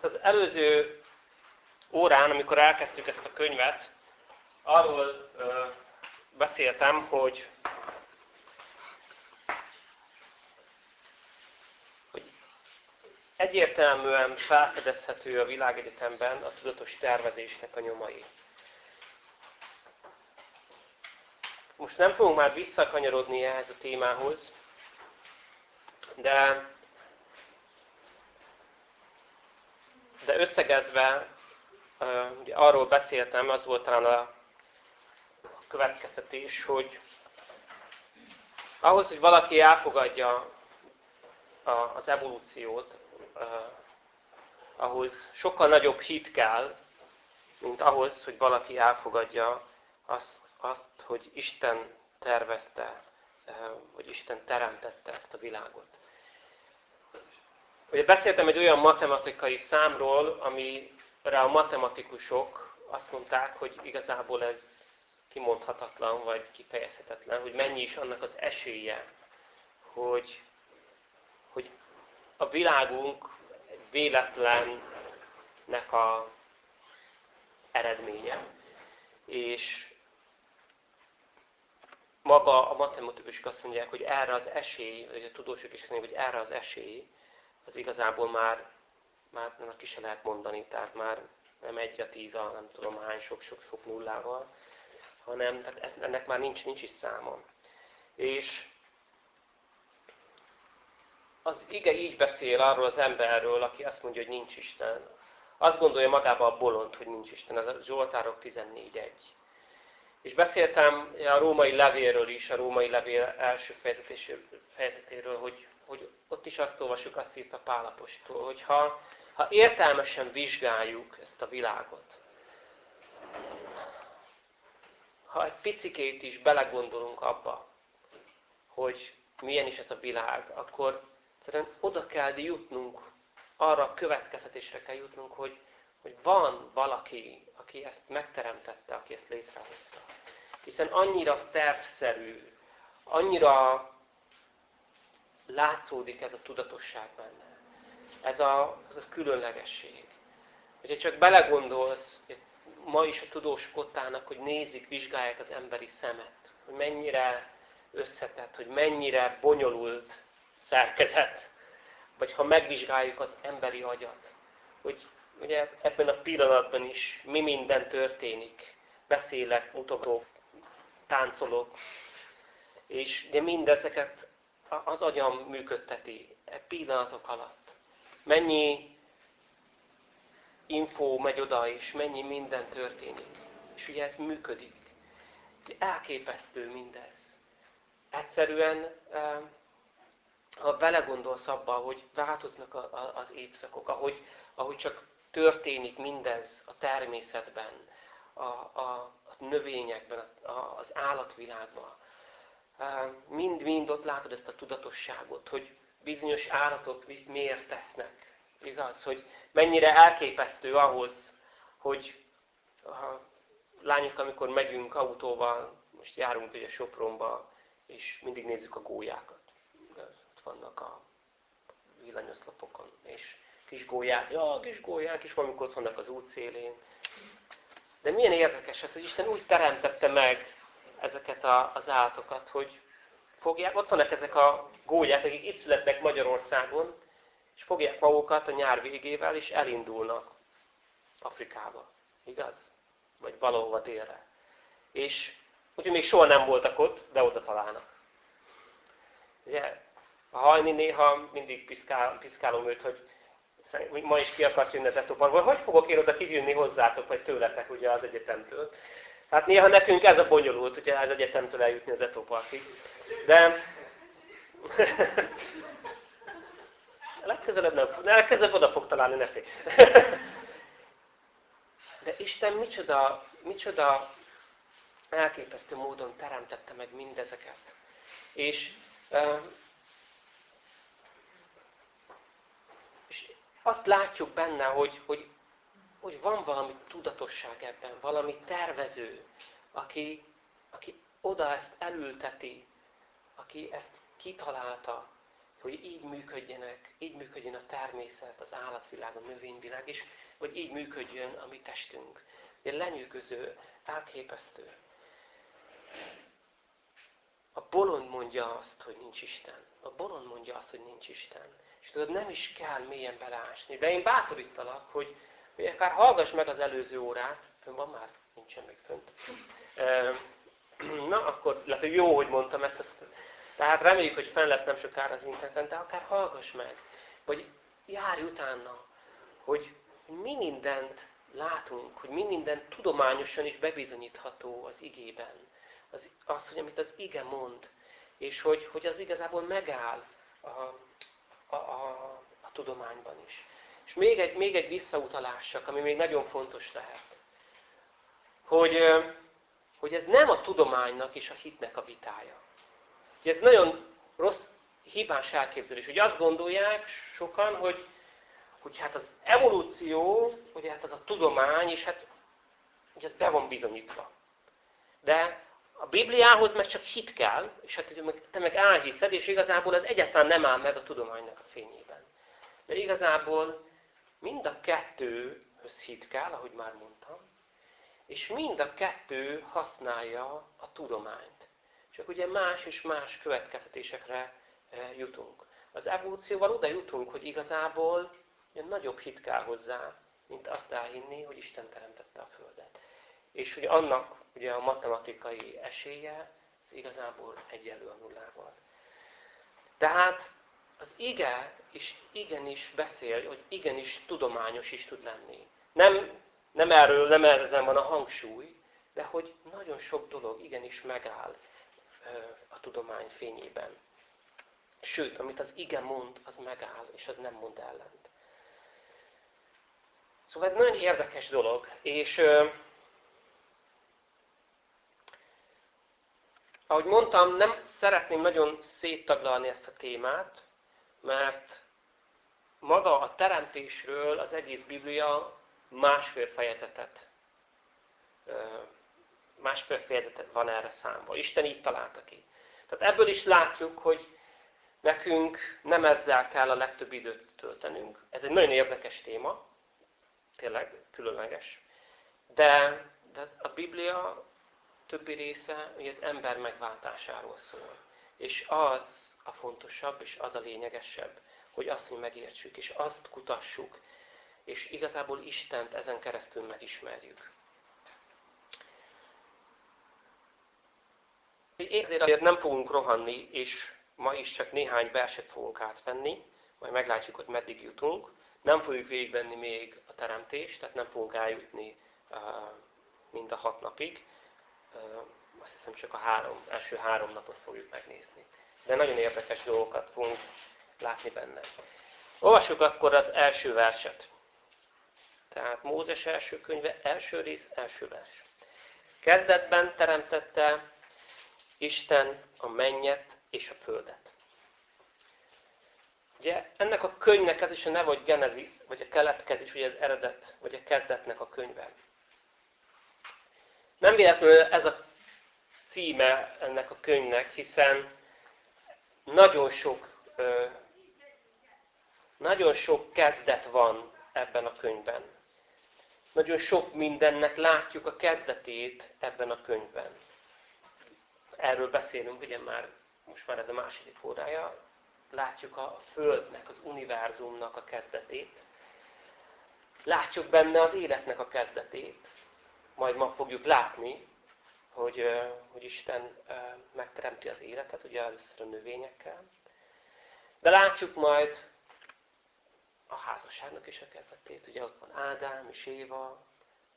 Tehát az előző órán, amikor elkezdtük ezt a könyvet, arról ö, beszéltem, hogy, hogy egyértelműen felfedezhető a világegyetemben a tudatos tervezésnek a nyomai. Most nem fogunk már visszakanyarodni ehhez a témához, de, de összegezve, ugye arról beszéltem, az volt talán a következtetés, hogy ahhoz, hogy valaki elfogadja az evolúciót, ahhoz sokkal nagyobb hit kell, mint ahhoz, hogy valaki elfogadja azt, azt hogy Isten tervezte, hogy Isten teremtette ezt a világot. Ugye beszéltem egy olyan matematikai számról, amire a matematikusok azt mondták, hogy igazából ez kimondhatatlan, vagy kifejezhetetlen, hogy mennyi is annak az esélye, hogy, hogy a világunk véletlennek a eredménye. És maga a matematikusok azt mondják, hogy erre az esély, vagy a tudósok is azt mondják, hogy erre az esély, az igazából már, már nem ki se lehet mondani, tehát már nem egy a tíz a nem tudom hány sok-sok-sok nullával, hanem tehát ez, ennek már nincs, nincs is száma. És az ige így beszél arról az emberről, aki azt mondja, hogy nincs Isten. Azt gondolja magába a bolond, hogy nincs Isten. Ez a Zsoltárok 14.1. És beszéltem a római levélről is, a római levél első fejezetéről, hogy, hogy ott is azt olvasjuk, azt írta Pálapostól, hogy ha, ha értelmesen vizsgáljuk ezt a világot, ha egy picikét is belegondolunk abba, hogy milyen is ez a világ, akkor szerintem oda kell jutnunk, arra a következtetésre kell jutnunk, hogy, hogy van valaki, aki ezt megteremtette, aki ezt létrehozta. Hiszen annyira tervszerű, annyira látszódik ez a tudatosság benne. Ez a, ez a különlegesség. Hogyha csak belegondolsz, hogy ma is a tudósok ott állnak, hogy nézik, vizsgálják az emberi szemet, hogy mennyire összetett, hogy mennyire bonyolult szerkezet, vagy ha megvizsgáljuk az emberi agyat, hogy ugye ebben a pillanatban is mi minden történik. Beszélek, mutogatok, táncolok, és ugye mindezeket az agyam működteti e pillanatok alatt. Mennyi info megy oda, és mennyi minden történik. És ugye ez működik. Elképesztő mindez. Egyszerűen, ha belegondolsz abba, hogy változnak az évszakok, ahogy, ahogy csak történik mindez a természetben, a, a, a növényekben, a, az állatvilágban, mind-mind ott látod ezt a tudatosságot, hogy bizonyos állatok miért tesznek Igaz, hogy mennyire elképesztő ahhoz, hogy a lányok, amikor megyünk autóval, most járunk ugye Sopronba, és mindig nézzük a gólyákat. Ott vannak a villanyoszlopokon, és kis gólyák, ja, kis gólyák is valamikor ott vannak az szélén. De milyen érdekes ez, hogy Isten úgy teremtette meg ezeket a, az állatokat, hogy fogják, ott vannak ezek a gólyák, akik itt születnek Magyarországon, és fogják magukat a nyár végével, és elindulnak Afrikába. Igaz? Vagy valahova délre. És úgyhogy még soha nem voltak ott, de oda találnak. Ugye, a hajni néha mindig piszkál, piszkálom őt, hogy ma is ki akart jönni az Etoparból. Hogy fogok én oda kijönni hozzátok, vagy tőletek ugye az egyetemtől? Hát néha nekünk ez a bonyolult, ugye az egyetemtől eljutni az Etoparkig. De legközelebb nem fog, legközelebb oda fog találni, ne félj. De Isten micsoda, micsoda elképesztő módon teremtette meg mindezeket. És, és azt látjuk benne, hogy, hogy, hogy van valami tudatosság ebben, valami tervező, aki, aki oda ezt elülteti, aki ezt kitalálta, hogy így működjenek, így működjön a természet, az állatvilág, a növényvilág, és hogy így működjön a mi testünk. Egy lenyűgöző, elképesztő. A bolond mondja azt, hogy nincs Isten. A bolond mondja azt, hogy nincs Isten. És tudod, nem is kell mélyen beleásni. De én bátorítalak, hogy, hogy akár hallgass meg az előző órát. Fönn van már? Nincsen még fönt. Na, akkor lehet, hogy jó, hogy mondtam ezt. ezt. Tehát reméljük, hogy fenn lesz nem sokára az interneten, de akár hallgass meg. Vagy járj utána, hogy mi mindent látunk, hogy mi minden tudományosan is bebizonyítható az igében. Az, az hogy amit az ige mond, és hogy, hogy az igazából megáll a, a, a, a tudományban is. És még egy, még egy visszautalás csak, ami még nagyon fontos lehet. Hogy, hogy ez nem a tudománynak és a hitnek a vitája. Ugye ez nagyon rossz, hibás elképzelés. Hogy azt gondolják sokan, hogy, hogy hát az evolúció, ugye hát az a tudomány, és hát ugye ez be van bizonyítva. De a Bibliához meg csak hit kell, és hát te meg elhiszed, és igazából az egyáltalán nem áll meg a tudománynak a fényében. De igazából mind a kettőhöz hit kell, ahogy már mondtam, és mind a kettő használja a tudományt. Csak ugye más és más következtetésekre eh, jutunk. Az evolúcióval oda jutunk, hogy igazából nagyobb hit kell hozzá, mint azt elhinni, hogy Isten teremtette a Földet. És hogy annak ugye a matematikai esélye az igazából egyenlő a nullával. Tehát az ige is igenis beszél, hogy igenis tudományos is tud lenni. Nem, nem erről, nem ezen van a hangsúly, de hogy nagyon sok dolog igenis megáll a tudomány fényében. Sőt, amit az ige mond, az megáll, és az nem mond ellent. Szóval ez nagyon érdekes dolog, és ahogy mondtam, nem szeretném nagyon széttaglalni ezt a témát, mert maga a teremtésről az egész Biblia másfél fejezetet, másfél fejezetet van erre számva. Isten így találta ki. Tehát ebből is látjuk, hogy nekünk nem ezzel kell a legtöbb időt töltenünk. Ez egy nagyon érdekes téma, tényleg különleges. De, de a Biblia többi része hogy az ember megváltásáról szól. És az a fontosabb, és az a lényegesebb, hogy azt mi megértsük, és azt kutassuk, és igazából Istent ezen keresztül megismerjük. Ezért azért nem fogunk rohanni, és ma is csak néhány verset fogunk átvenni, majd meglátjuk, hogy meddig jutunk. Nem fogjuk végigvenni még a teremtést, tehát nem fogunk eljutni mind a hat napig, azt hiszem csak a három, első három napot fogjuk megnézni. De nagyon érdekes dolgokat fogunk látni benne. Olvassuk akkor az első verset. Tehát Mózes első könyve, első rész, első vers. Kezdetben teremtette Isten a mennyet és a földet. Ugye ennek a könyvnek ez is a neve, hogy Genesis, vagy a keletkezés, ugye az eredet, vagy a kezdetnek a könyve. Nem véletlenül ez a címe ennek a könyvnek, hiszen nagyon sok, nagyon sok kezdet van ebben a könyvben. Nagyon sok mindennek látjuk a kezdetét ebben a könyvben. Erről beszélünk, ugye már most már ez a második órája. Látjuk a Földnek, az univerzumnak a kezdetét. Látjuk benne az életnek a kezdetét majd ma fogjuk látni, hogy, hogy Isten megteremti az életet, ugye először a növényekkel. De látjuk majd a házasságnak is a kezdetét. Ugye ott van Ádám és Éva,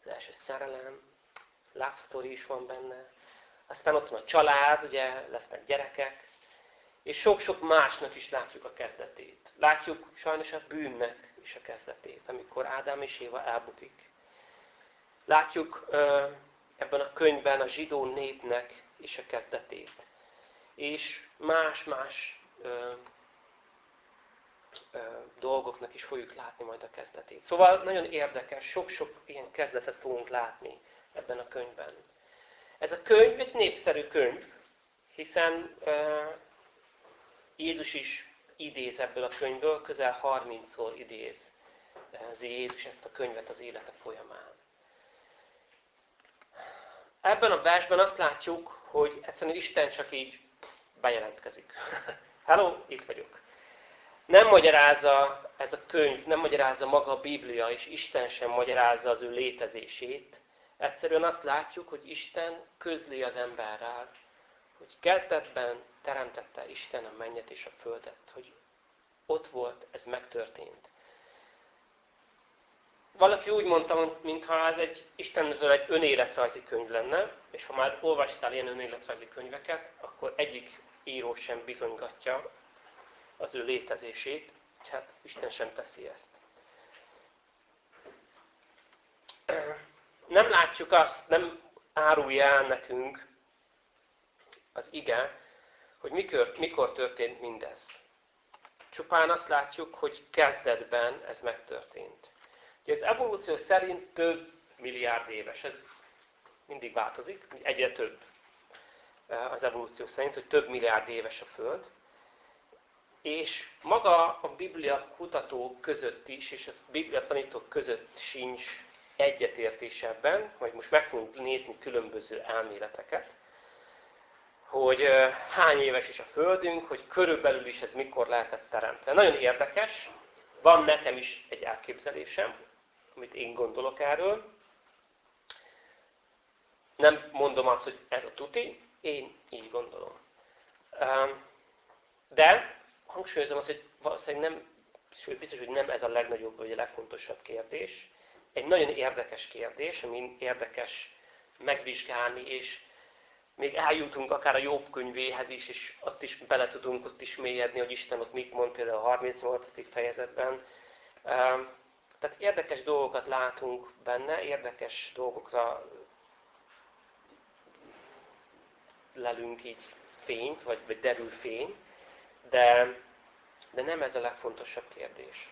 az első szerelem, love story is van benne. Aztán ott van a család, ugye lesznek gyerekek, és sok-sok másnak is látjuk a kezdetét. Látjuk sajnos a bűnnek is a kezdetét, amikor Ádám és Éva elbukik. Látjuk ebben a könyvben a zsidó népnek is a kezdetét. És más-más dolgoknak is fogjuk látni majd a kezdetét. Szóval nagyon érdekes, sok-sok ilyen kezdetet fogunk látni ebben a könyvben. Ez a könyv egy népszerű könyv, hiszen Jézus is idéz ebből a könyvből, közel 30-szor idéz Jézus ezt a könyvet az élete folyamán. Ebben a versben azt látjuk, hogy egyszerűen Isten csak így bejelentkezik. Hello, itt vagyok. Nem magyarázza ez a könyv, nem magyarázza maga a Biblia, és Isten sem magyarázza az ő létezését. Egyszerűen azt látjuk, hogy Isten közli az emberrel, hogy kezdetben teremtette Isten a mennyet és a földet, hogy ott volt, ez megtörtént. Valaki úgy mondta, mintha ez egy Istenről egy önéletrajzi könyv lenne, és ha már olvastál ilyen önéletrajzi könyveket, akkor egyik író sem bizonygatja az ő létezését, hát Isten sem teszi ezt. Nem látjuk azt, nem árulja el nekünk az ige, hogy mikor, mikor történt mindez. Csupán azt látjuk, hogy kezdetben ez megtörtént. Az evolúció szerint több milliárd éves. Ez mindig változik, egyre több eh, az evolúció szerint, hogy több milliárd éves a Föld. És maga a Biblia kutatók között is, és a Biblia tanítók között sincs egyetértés ebben, majd most meg fogunk nézni különböző elméleteket, hogy hány éves is a Földünk, hogy körülbelül is ez mikor lehetett teremteni. Nagyon érdekes, van nekem is egy elképzelésem, amit én gondolok erről. Nem mondom azt, hogy ez a tuti, én így gondolom. De hangsúlyozom azt, hogy valószínűleg nem, sőt biztos, hogy nem ez a legnagyobb vagy a legfontosabb kérdés. Egy nagyon érdekes kérdés, ami érdekes megvizsgálni, és még eljutunk akár a Jobb könyvéhez is, és ott is bele tudunk ott is mélyedni, hogy Isten ott mit mond, például a 38. fejezetben. Tehát érdekes dolgokat látunk benne, érdekes dolgokra lelünk így fényt, vagy, vagy derül fény, de, de nem ez a legfontosabb kérdés.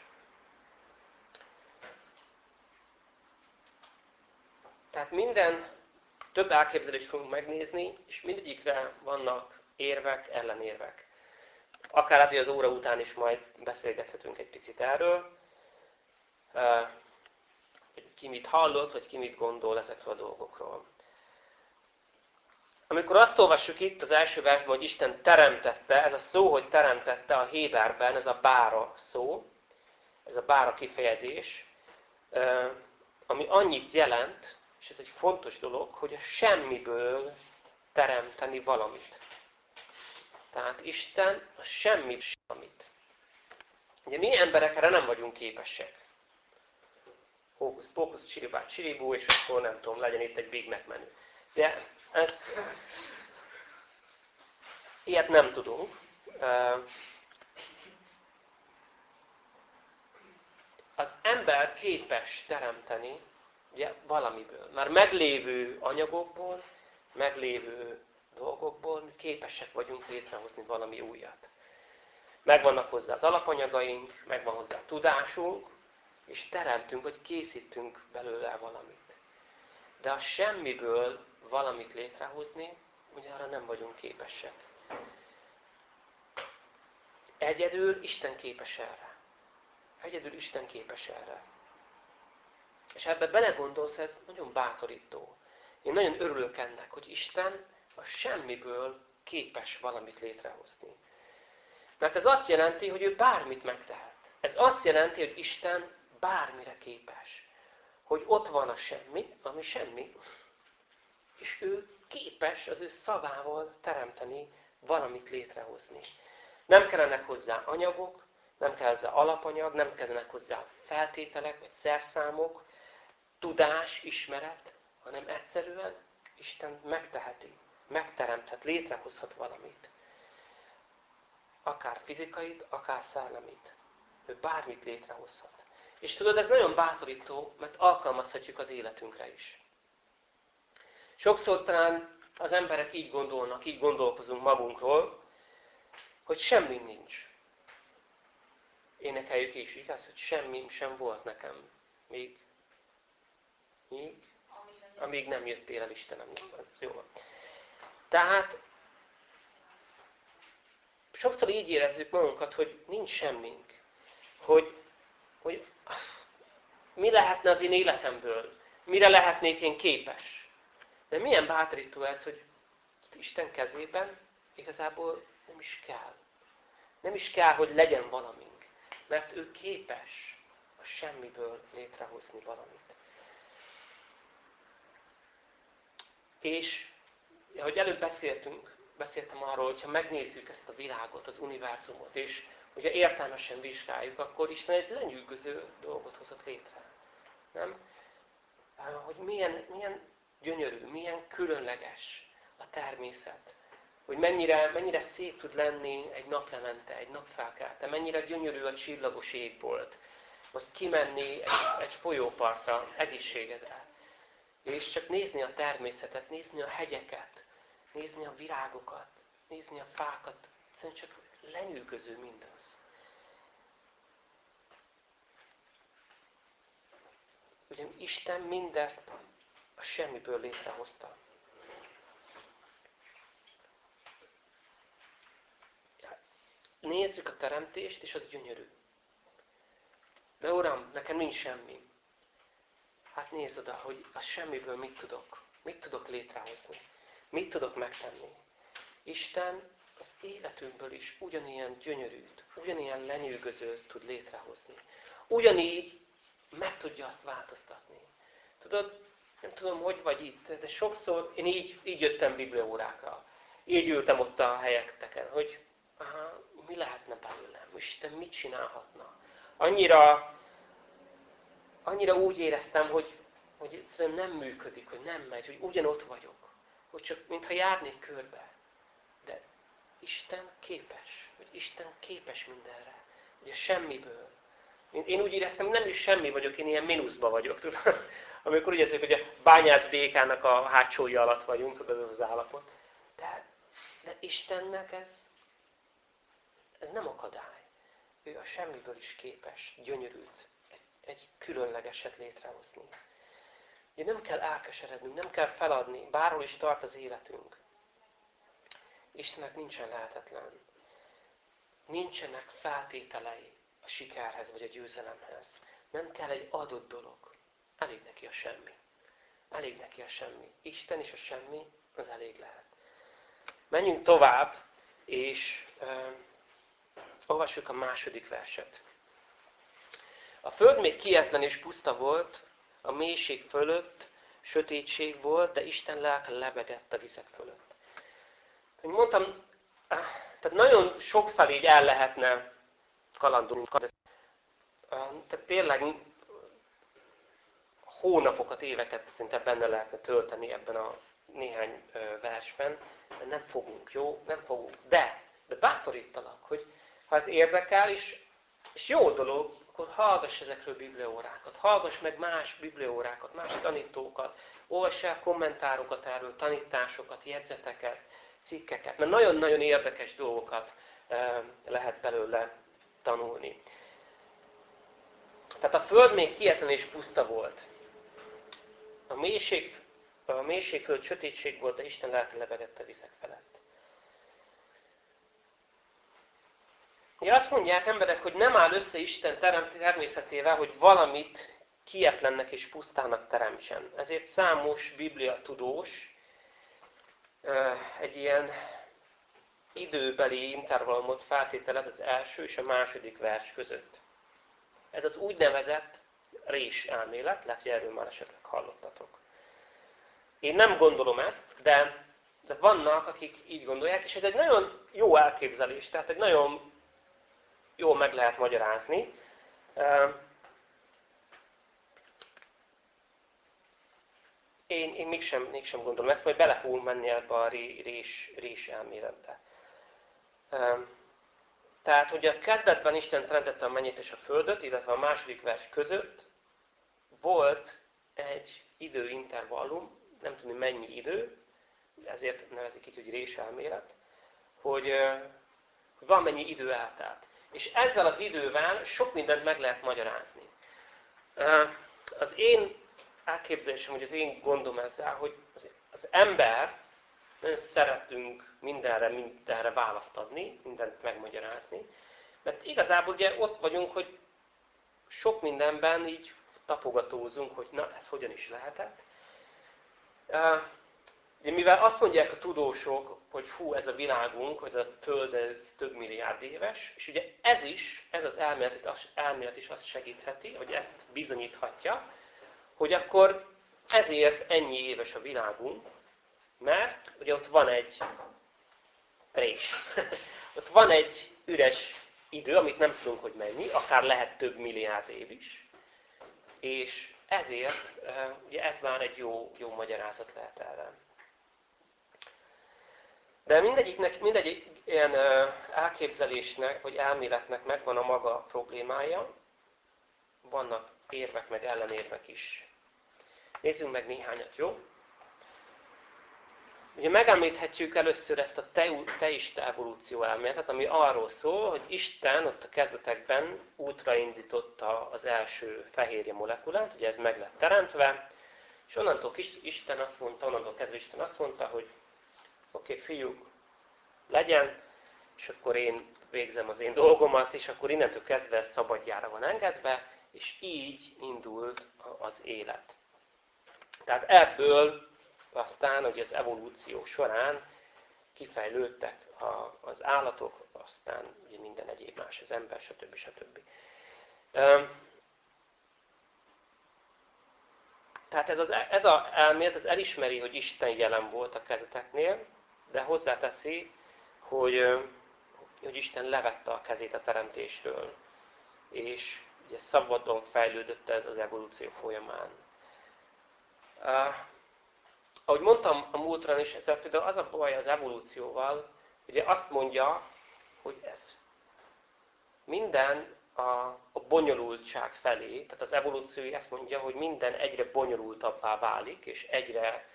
Tehát minden több elképzelést fogunk megnézni, és mindegyikre vannak érvek, ellenérvek. Akár az óra után is majd beszélgethetünk egy picit erről, ki mit hallott, vagy ki mit gondol ezekről a dolgokról. Amikor azt olvassuk itt az első versben, hogy Isten teremtette, ez a szó, hogy teremtette a Héberben, ez a bára szó, ez a bára kifejezés, ami annyit jelent, és ez egy fontos dolog, hogy a semmiből teremteni valamit. Tehát Isten a semmi semmit. Ugye mi emberek erre nem vagyunk képesek. Hókusz, pókusz, csiribát, csiribú, és akkor nem tudom, legyen itt egy Big Mac menü. De ezt, ilyet nem tudunk. Az ember képes teremteni ugye, valamiből. Már meglévő anyagokból, meglévő dolgokból képesek vagyunk létrehozni valami újat. Megvannak hozzá az alapanyagaink, megvan hozzá a tudásunk, és teremtünk, vagy készítünk belőle valamit. De a semmiből valamit létrehozni, ugye arra nem vagyunk képesek. Egyedül Isten képes erre. Egyedül Isten képes erre. És ebbe belegondolsz, ez nagyon bátorító. Én nagyon örülök ennek, hogy Isten a semmiből képes valamit létrehozni. Mert ez azt jelenti, hogy ő bármit megtehet. Ez azt jelenti, hogy Isten bármire képes. Hogy ott van a semmi, ami semmi, és ő képes az ő szavával teremteni, valamit létrehozni. Nem kellenek hozzá anyagok, nem kell hozzá alapanyag, nem kellenek hozzá feltételek, vagy szerszámok, tudás, ismeret, hanem egyszerűen Isten megteheti, megteremthet, létrehozhat valamit. Akár fizikait, akár szellemit. Ő bármit létrehozhat. És tudod, ez nagyon bátorító, mert alkalmazhatjuk az életünkre is. Sokszor talán az emberek így gondolnak, így gondolkozunk magunkról, hogy semmi nincs. Énekeljük is, igaz, hogy semmi sem volt nekem. Még Míg? Amíg nem jöttél el Istenem. Jó van. Tehát sokszor így érezzük magunkat, hogy nincs semmink. Hogy, hogy mi lehetne az én életemből? Mire lehetnék én képes? De milyen bátorító ez, hogy Isten kezében igazából nem is kell. Nem is kell, hogy legyen valamink. Mert ő képes a semmiből létrehozni valamit. És, ahogy előbb beszéltünk, beszéltem arról, hogy ha megnézzük ezt a világot, az univerzumot, és hogyha értelmesen vizsgáljuk, akkor Isten egy lenyűgöző dolgot hozott létre. Nem? Hogy milyen, milyen gyönyörű, milyen különleges a természet. Hogy mennyire, mennyire szép tud lenni egy naplemente, egy napfelkelte, mennyire gyönyörű a csillagos égbolt, vagy kimenni egy, egy folyópartra egészségedre. És csak nézni a természetet, nézni a hegyeket, nézni a virágokat, nézni a fákat, egyszerűen csak lenyűgöző mindaz. Ugye Isten mindezt a semmiből létrehozta. Nézzük a teremtést, és az gyönyörű. De Uram, nekem nincs semmi. Hát nézd oda, hogy a semmiből mit tudok. Mit tudok létrehozni. Mit tudok megtenni. Isten az életünkből is ugyanilyen gyönyörűt, ugyanilyen lenyűgözőt tud létrehozni. Ugyanígy meg tudja azt változtatni. Tudod, nem tudom, hogy vagy itt, de sokszor én így, így jöttem bibliórákra. Így ültem ott a helyekteken, hogy aha, mi lehetne belőlem, Isten mit csinálhatna. Annyira, annyira úgy éreztem, hogy, hogy egyszerűen nem működik, hogy nem megy, hogy ugyanott vagyok. Hogy csak mintha járnék körbe. Isten képes, hogy Isten képes mindenre. A semmiből. Én úgy éreztem, nem is semmi vagyok, én ilyen mínuszba vagyok. Tudod? Amikor úgy érzik, hogy a bányász békának a hátsója alatt vagyunk, tudod, ez az állapot. De, de Istennek ez, ez nem akadály. Ő a semmiből is képes gyönyörült, egy, egy különlegeset létrehozni. Ugye nem kell elkeserednünk, nem kell feladni, bárhol is tart az életünk. Istennek nincsen lehetetlen. Nincsenek feltételei a sikerhez vagy a győzelemhez. Nem kell egy adott dolog. Elég neki a semmi. Elég neki a semmi. Isten és a semmi, az elég lehet. Menjünk tovább, és uh, olvassuk a második verset. A föld még kietlen és puszta volt, a mélység fölött sötétség volt, de Isten lelke lebegett a vizek fölött. Hogy mondtam, eh, tehát nagyon sok felé így el lehetne kalandulni. Eh, tehát tényleg hónapokat, éveket szinte benne lehetne tölteni ebben a néhány versben, de nem fogunk, jó? Nem fogunk. De, de bátorítalak, hogy ha ez érdekel, és, és jó dolog, akkor hallgass ezekről bibliórákat, hallgass meg más bibliórákat, más tanítókat, olvass el kommentárokat erről, tanításokat, jegyzeteket, cikkeket, mert nagyon-nagyon érdekes dolgokat lehet belőle tanulni. Tehát a Föld még kietlen és puszta volt. A mélység, a mélység fölött sötétség volt, de Isten lelke lebegett a vizek felett. Ugye azt mondják emberek, hogy nem áll össze Isten természetével, hogy valamit kietlennek és pusztának teremtsen. Ezért számos biblia tudós egy ilyen időbeli intervallumot feltételez az első és a második vers között. Ez az úgynevezett rés elmélet, lehet, hogy erről már esetleg hallottatok. Én nem gondolom ezt, de, de vannak, akik így gondolják, és ez egy nagyon jó elképzelés, tehát egy nagyon jól meg lehet magyarázni. Én, én mégsem, mégsem gondolom ezt, majd bele fogunk menni ebbe a rés, rés elméletbe. Tehát, hogy a kezdetben Isten teremtette a mennyit és a földöt, illetve a második vers között volt egy időintervallum, nem tudni mennyi idő, ezért nevezik így, hogy réselmélet, hogy, hogy van mennyi idő eltelt. És ezzel az idővel sok mindent meg lehet magyarázni. Az én elképzelésem, hogy az én gondom ezzel, hogy az, ember nagyon szeretünk mindenre, mindenre választ adni, mindent megmagyarázni. Mert igazából ugye ott vagyunk, hogy sok mindenben így tapogatózunk, hogy na, ez hogyan is lehetett. Ugye, mivel azt mondják a tudósok, hogy hú, ez a világunk, ez a Föld ez több milliárd éves, és ugye ez is, ez az elmélet, az elmélet is azt segítheti, hogy ezt bizonyíthatja, hogy akkor ezért ennyi éves a világunk, mert ugye ott van egy rés. ott van egy üres idő, amit nem tudunk, hogy mennyi, akár lehet több milliárd év is, és ezért ugye ez már egy jó, jó magyarázat lehet erre. De mindegyiknek, mindegyik ilyen elképzelésnek, vagy elméletnek megvan a maga problémája. Vannak érvek, meg ellenérvek is. Nézzünk meg néhányat, jó? Ugye megemlíthetjük először ezt a teista evolúció elméletet, ami arról szól, hogy Isten ott a kezdetekben útra indította az első fehérje molekulát, ugye ez meg lett teremtve, és onnantól Isten azt mondta, onnantól kezdve Isten azt mondta, hogy oké, okay, fiúk, legyen, és akkor én végzem az én dolgomat, és akkor innentől kezdve szabadjára van engedve, és így indult az élet. Tehát ebből aztán, hogy az evolúció során kifejlődtek az állatok, aztán ugye minden egyéb más, az ember, stb. stb. Tehát ez az, ez a elmélet ez elismeri, hogy Isten jelen volt a kezeteknél, de hozzáteszi, hogy, hogy Isten levette a kezét a teremtésről, és ugye szabadon fejlődött ez az evolúció folyamán. Uh, ahogy mondtam a múltra is, ezzel például az a baj az evolúcióval, ugye azt mondja, hogy ez minden a, a bonyolultság felé, tehát az evolúció ezt mondja, hogy minden egyre bonyolultabbá válik, és egyre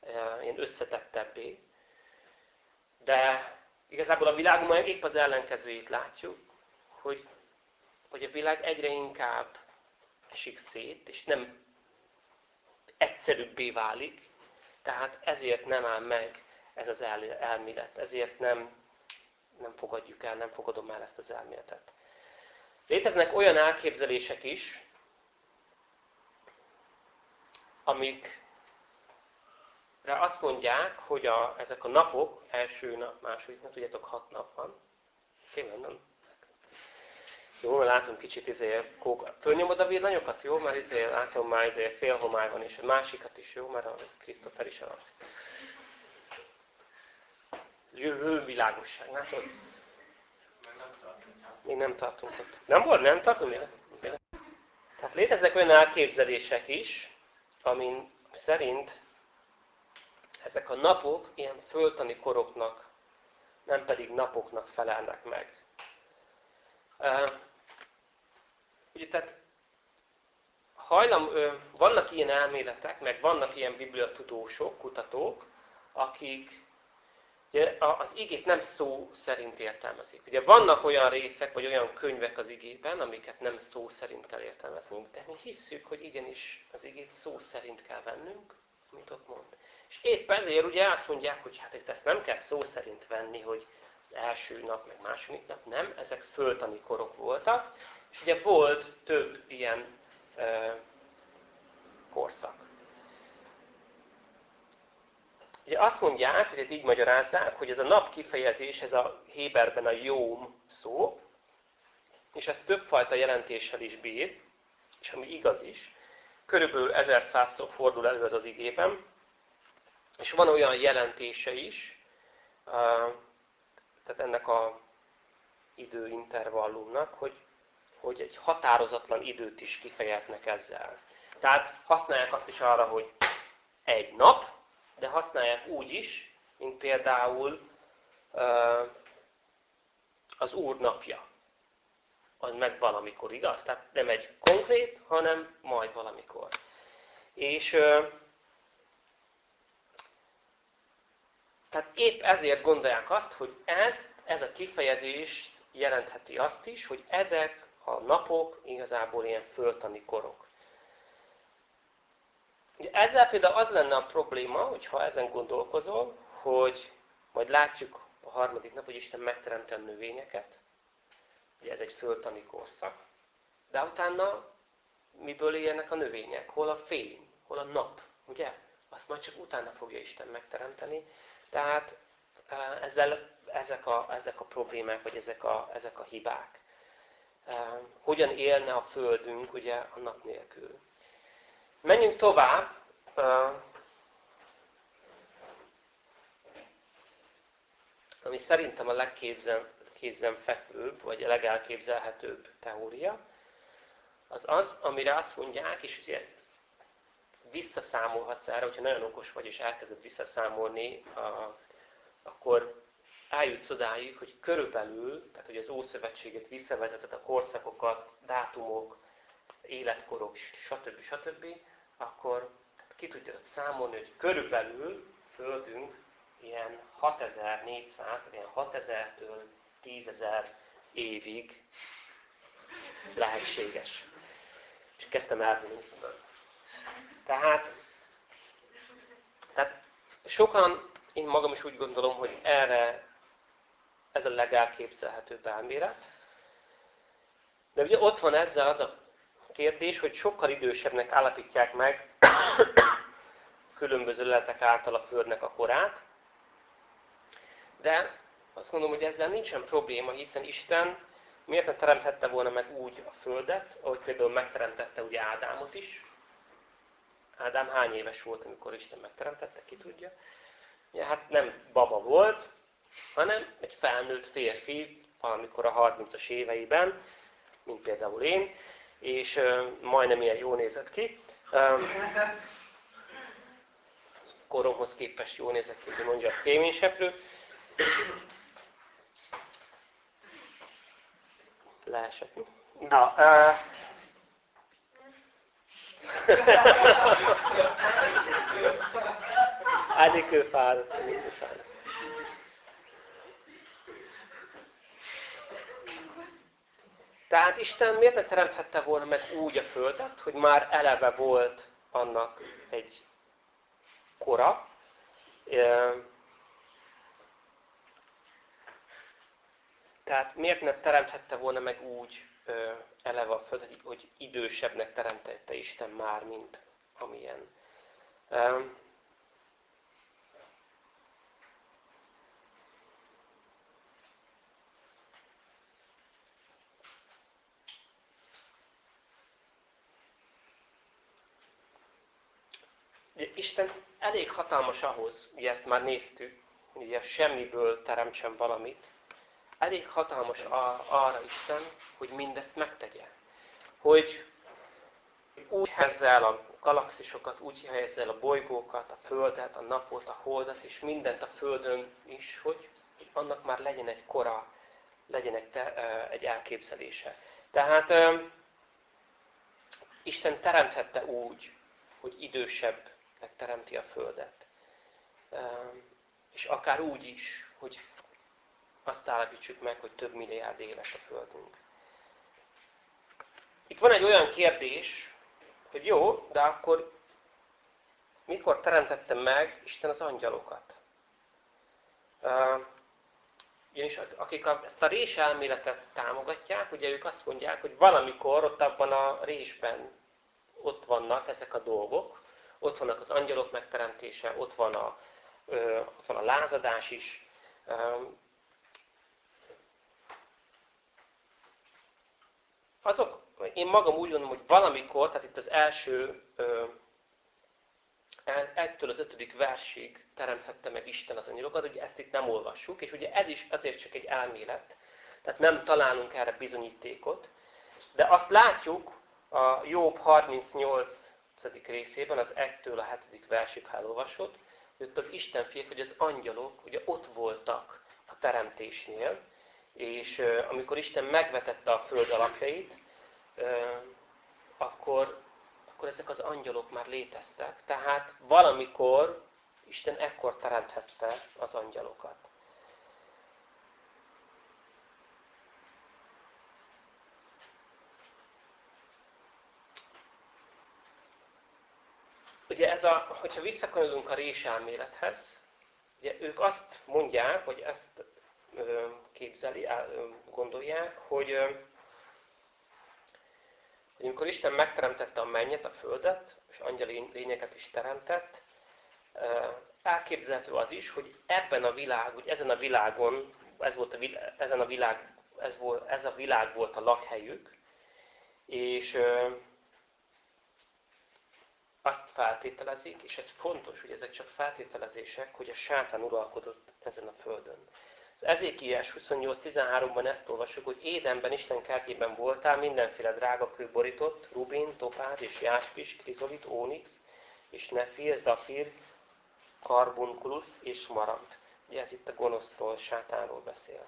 e, ilyen összetettebbé. De igazából a világunkban épp az ellenkezőjét látjuk, hogy, hogy a világ egyre inkább esik szét, és nem egyszerűbbé válik, tehát ezért nem áll meg ez az elmélet, ezért nem, nem fogadjuk el, nem fogadom el ezt az elméletet. Léteznek olyan elképzelések is, amik azt mondják, hogy a, ezek a napok, első nap, második nap, tudjátok, hat nap van. Tényleg nem? Jó, látom kicsit izé, kók... Fölnyomod a villanyokat, jó? Mert izé, látom már izé, fél homály van, és a másikat is, jó? Mert a Krisztófer is alszik. Világosság, látod? Még nem tartunk ott. Nem volt? Nem tartunk még? Tehát léteznek olyan elképzelések is, amin szerint ezek a napok ilyen föltani koroknak, nem pedig napoknak felelnek meg. Ugye, tehát hajlam, vannak ilyen elméletek, meg vannak ilyen bibliatudósok, kutatók, akik ugye, az igét nem szó szerint értelmezik. Ugye vannak olyan részek, vagy olyan könyvek az igében, amiket nem szó szerint kell értelmeznünk, de mi hisszük, hogy igenis az igét szó szerint kell vennünk, amit ott mond. És épp ezért ugye azt mondják, hogy hát ezt nem kell szó szerint venni, hogy az első nap, meg második nap, nem, ezek föltani korok voltak, és ugye volt több ilyen e, korszak. Ugye azt mondják, hogy így magyarázzák, hogy ez a nap kifejezés, ez a Héberben a jóm szó, és ez többfajta jelentéssel is bír, és ami igaz is. Körülbelül 1100-szor fordul elő ez az igében, és van olyan jelentése is, tehát ennek a időintervallumnak, hogy, hogy egy határozatlan időt is kifejeznek ezzel. Tehát használják azt is arra, hogy egy nap, de használják úgy is, mint például az Úr napja. Az meg valamikor, igaz? Tehát nem egy konkrét, hanem majd valamikor. És tehát épp ezért gondolják azt, hogy ez, ez a kifejezés jelentheti azt is, hogy ezek a napok igazából ilyen föltani korok. Ugye ezzel például az lenne a probléma, hogyha ezen gondolkozol, hogy majd látjuk a harmadik nap, hogy Isten megteremte a növényeket. Ugye ez egy föltani korszak. De utána miből éljenek a növények? Hol a fény? Hol a nap? Ugye? Azt majd csak utána fogja Isten megteremteni. Tehát ezzel, ezek, a, ezek a problémák, vagy ezek a, ezek a hibák. Hogyan élne a Földünk ugye a nap nélkül? Menjünk tovább. Ami szerintem a legkézenfekvőbb, vagy a legelképzelhetőbb teória, az az, amire azt mondják, és hogy ezt visszaszámolhatsz erre, hogyha nagyon okos vagy, és elkezded visszaszámolni, akkor eljutsz odáig, hogy körülbelül, tehát hogy az Ószövetséget visszavezeted a korszakokat, dátumok, életkorok, stb. stb., akkor ki tudja számolni, hogy körülbelül Földünk ilyen 6400, tehát ilyen 6000-től 10.000 évig lehetséges. És kezdtem elvinni. Tehát, tehát sokan, én magam is úgy gondolom, hogy erre ez a legelképzelhetőbb elmélet. De ugye ott van ezzel az a kérdés, hogy sokkal idősebbnek állapítják meg különböző leletek által a Földnek a korát. De azt mondom, hogy ezzel nincsen probléma, hiszen Isten miért ne teremthette volna meg úgy a Földet, ahogy például megteremtette ugye Ádámot is. Ádám hány éves volt, amikor Isten megteremtette, ki tudja. Ja, hát nem baba volt, hanem egy felnőtt férfi, valamikor a 30-as éveiben, mint például én, és majdnem ilyen jó nézett ki. Koromhoz képest jó nézett ki, mondja a kéményseprő. Leesett. Na, uh, Adikőfáradt, adikőfáradt. Tehát Isten miért ne teremthette volna meg úgy a Földet, hogy már eleve volt annak egy kora, tehát miért ne teremthette volna meg úgy eleve a Földet, hogy idősebbnek teremtette Isten már, mint amilyen. Isten elég hatalmas ahhoz, ugye ezt már néztük, a semmiből teremtsen valamit, elég hatalmas arra Isten, hogy mindezt megtegye. Hogy úgy helyezze el a galaxisokat, úgy helyezze el a bolygókat, a Földet, a napot, a holdat, és mindent a Földön is, hogy annak már legyen egy kora, legyen egy, te, egy elképzelése. Tehát Isten teremthette úgy, hogy idősebb megteremti a Földet. És akár úgy is, hogy azt állapítsuk meg, hogy több milliárd éves a Földünk. Itt van egy olyan kérdés, hogy jó, de akkor mikor teremtette meg Isten az angyalokat? Ugyanis akik ezt a rés elméletet támogatják, ugye ők azt mondják, hogy valamikor ott abban a résben ott vannak ezek a dolgok, ott vannak az angyalok megteremtése, ott van a, ott van a lázadás is. Azok, én magam úgy gondolom, hogy valamikor, tehát itt az első, ettől az ötödik versig teremthette meg Isten az angyalokat, ugye ezt itt nem olvassuk, és ugye ez is azért csak egy elmélet, tehát nem találunk erre bizonyítékot, de azt látjuk a Jobb 38 részében, az 1-től a 7. versig, ha hogy ott az Isten fiak, hogy az angyalok ugye ott voltak a teremtésnél, és amikor Isten megvetette a föld alapjait, akkor, akkor ezek az angyalok már léteztek. Tehát valamikor Isten ekkor teremthette az angyalokat. Ugye ez a, hogyha visszakanyarodunk a réselmélethez, Ugye ők azt mondják, hogy ezt képzeli, gondolják, hogy, hogy amikor Isten megteremtette a mennyet, a földet, és angyali lényeket is teremtett, elképzelhető az is, hogy ebben a világ, hogy ezen a világon, ez volt a, ezen a világ, ez, volt, ez a világ volt a lakhelyük, és azt feltételezik, és ez fontos, hogy ezek csak feltételezések, hogy a sátán uralkodott ezen a földön. Az Ezékiás 28.13-ban ezt olvasjuk, hogy Édenben, Isten kertjében voltál, mindenféle drága borított, rubin, topáz és jáspis, krizolit, ónix, és nefir, zafír, karbunkulus és marant. Ugye ez itt a gonoszról, sátánról beszél.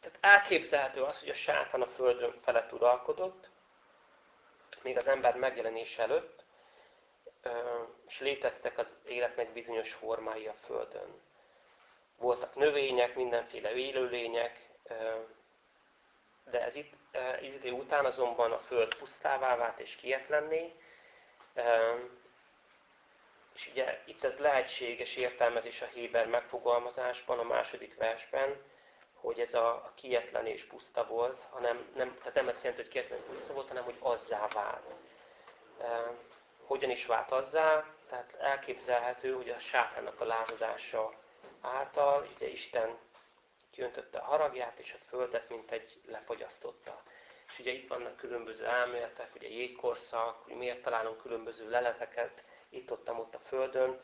Tehát elképzelhető az, hogy a sátán a földön felett uralkodott, még az ember megjelenése előtt, és léteztek az életnek bizonyos formái a Földön. Voltak növények, mindenféle élőlények, de ez itt ez idő után azonban a Föld pusztává vált és kietlenné, és ugye itt ez lehetséges értelmezés a Héber megfogalmazásban, a második versben, hogy ez a, a kietlen és puszta volt, hanem nem, tehát nem ezt jelenti, hogy kietlen puszta volt, hanem hogy azzá vált. E, hogyan is vált azzá? Tehát elképzelhető, hogy a sátánnak a lázadása által, ugye Isten kiöntötte a haragját, és a földet mint egy lefogyasztotta. És ugye itt vannak különböző elméletek, ugye jégkorszak, hogy miért találunk különböző leleteket itt-ott ott a földön.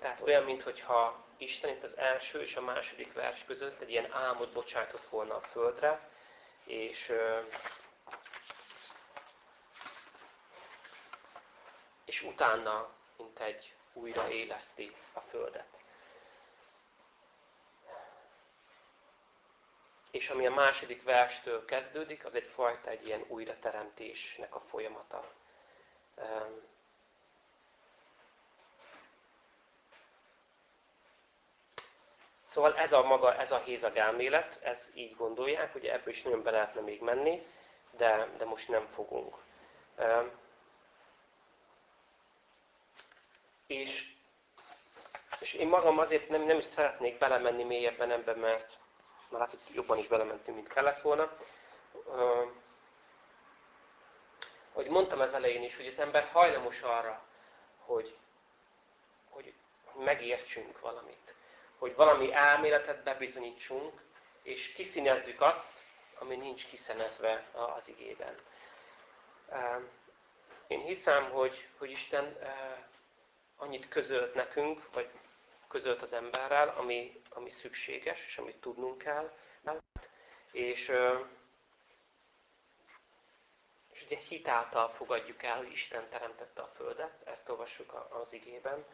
Tehát olyan, mintha Isten itt az első és a második vers között egy ilyen álmot bocsájtott volna a földre, és, és utána, mint egy újra éleszti a földet. És ami a második verstől kezdődik, az egyfajta egy ilyen újrateremtésnek a folyamata. Szóval ez a maga, ez a hézag elmélet, ez így gondolják, hogy ebből is nagyon be lehetne még menni, de, de most nem fogunk. És, és én magam azért nem, nem is szeretnék belemenni mélyebben ebben, mert már látjuk, jobban is belementünk, mint kellett volna. Hogy mondtam az elején is, hogy az ember hajlamos arra, hogy, hogy megértsünk valamit hogy valami elméletet bebizonyítsunk, és kiszínezzük azt, ami nincs kiszínezve az igében. Én hiszem, hogy, hogy Isten eh, annyit közölt nekünk, vagy közölt az emberrel, ami, ami szükséges, és amit tudnunk kell. És, eh, és ugye hitáltal fogadjuk el, hogy Isten teremtette a Földet, ezt olvassuk az igében,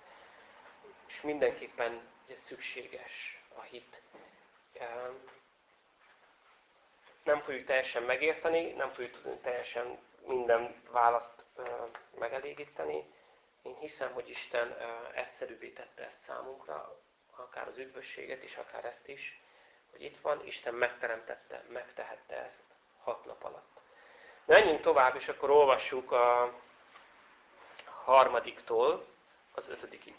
és mindenképpen ugye, szükséges a hit. Nem fogjuk teljesen megérteni, nem fogjuk tudni teljesen minden választ megelégíteni. Én hiszem, hogy Isten egyszerűbbé tette ezt számunkra, akár az üdvösséget is, akár ezt is, hogy itt van, Isten megteremtette, megtehette ezt hat nap alatt. Menjünk tovább, és akkor olvassuk a harmadiktól az ötödikig.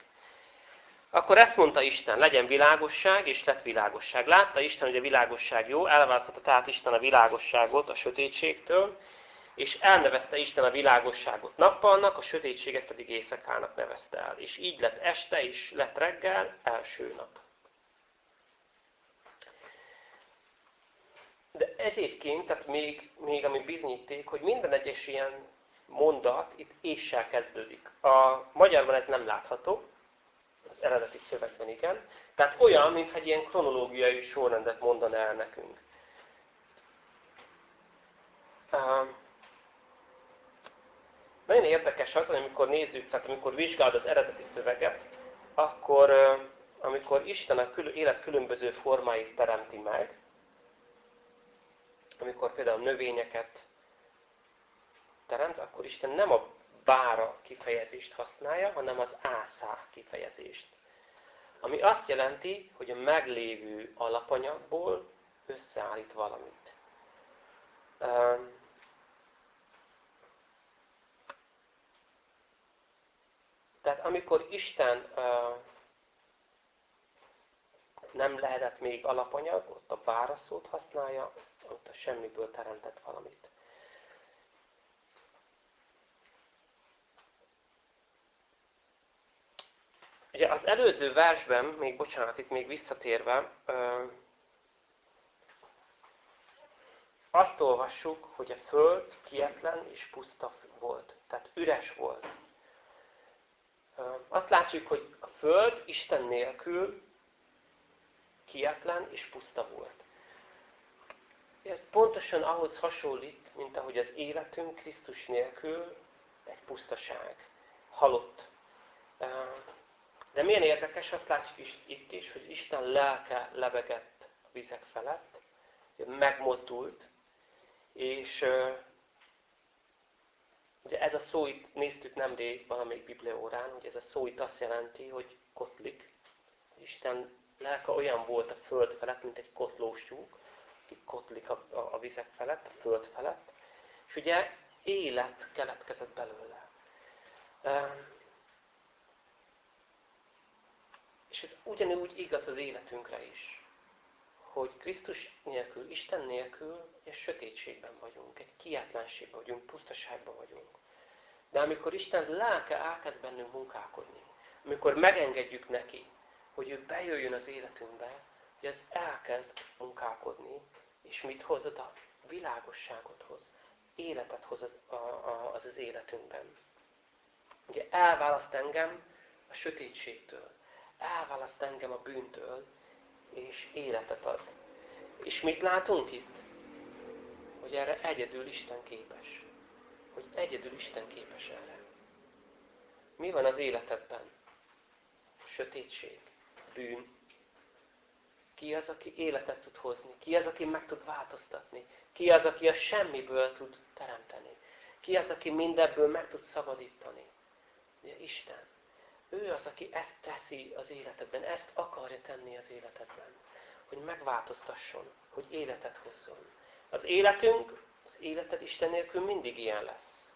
Akkor ezt mondta Isten, legyen világosság, és lett világosság. Látta Isten, hogy a világosság jó, elváltotta tehát Isten a világosságot a sötétségtől, és elnevezte Isten a világosságot nappalnak, a sötétséget pedig éjszakának nevezte el. És így lett este, és lett reggel, első nap. De egyébként, tehát még, még ami bizonyíték, hogy minden egyes ilyen mondat itt éssel kezdődik. A magyarban ez nem látható, az eredeti szövegben igen. Tehát olyan, mintha egy ilyen kronológiai sorrendet mondaná el nekünk. Nagyon érdekes az, amikor nézzük, tehát amikor vizsgálod az eredeti szöveget, akkor amikor Isten a kül élet különböző formáit teremti meg, amikor például növényeket teremt, akkor Isten nem a bára kifejezést használja, hanem az ászá kifejezést. Ami azt jelenti, hogy a meglévő alapanyagból összeállít valamit. Tehát amikor Isten nem lehetett még alapanyag, ott a bára szót használja, ott a semmiből teremtett valamit. Ugye az előző versben, még bocsánat, itt még visszatérve, azt olvassuk, hogy a föld kietlen és puszta volt. Tehát üres volt. Azt látjuk, hogy a föld Isten nélkül kietlen és puszta volt. Ez pontosan ahhoz hasonlít, mint ahogy az életünk Krisztus nélkül egy pusztaság, halott. De milyen érdekes, azt látjuk is, itt is, hogy Isten lelke lebegett a vizek felett, megmozdult, és ugye ez a szó itt néztük nemrég valamelyik bibliórán, hogy ez a szó itt azt jelenti, hogy kotlik. Isten lelke olyan volt a föld felett, mint egy kotlós tyúk, aki kotlik a, a, a vizek felett, a föld felett. És ugye élet keletkezett belőle. És ez ugyanúgy igaz az életünkre is. Hogy Krisztus nélkül, Isten nélkül egy sötétségben vagyunk, egy kiátlanségben vagyunk, pusztaságban vagyunk. De amikor Isten lelke elkezd bennünk munkálkodni, amikor megengedjük neki, hogy ő bejöjjön az életünkbe, hogy ez elkezd munkálkodni, és mit hoz oda? Világosságot hoz, életet hoz az az, az életünkben. Ugye elválaszt engem a sötétségtől, elválaszt engem a bűntől, és életet ad. És mit látunk itt? Hogy erre egyedül Isten képes. Hogy egyedül Isten képes erre. Mi van az életedben? Sötétség, bűn. Ki az, aki életet tud hozni? Ki az, aki meg tud változtatni? Ki az, aki a semmiből tud teremteni? Ki az, aki mindebből meg tud szabadítani? Ugye Isten. Ő az, aki ezt teszi az életedben, ezt akarja tenni az életedben. Hogy megváltoztasson, hogy életet hozzon. Az életünk, az életed Isten nélkül mindig ilyen lesz.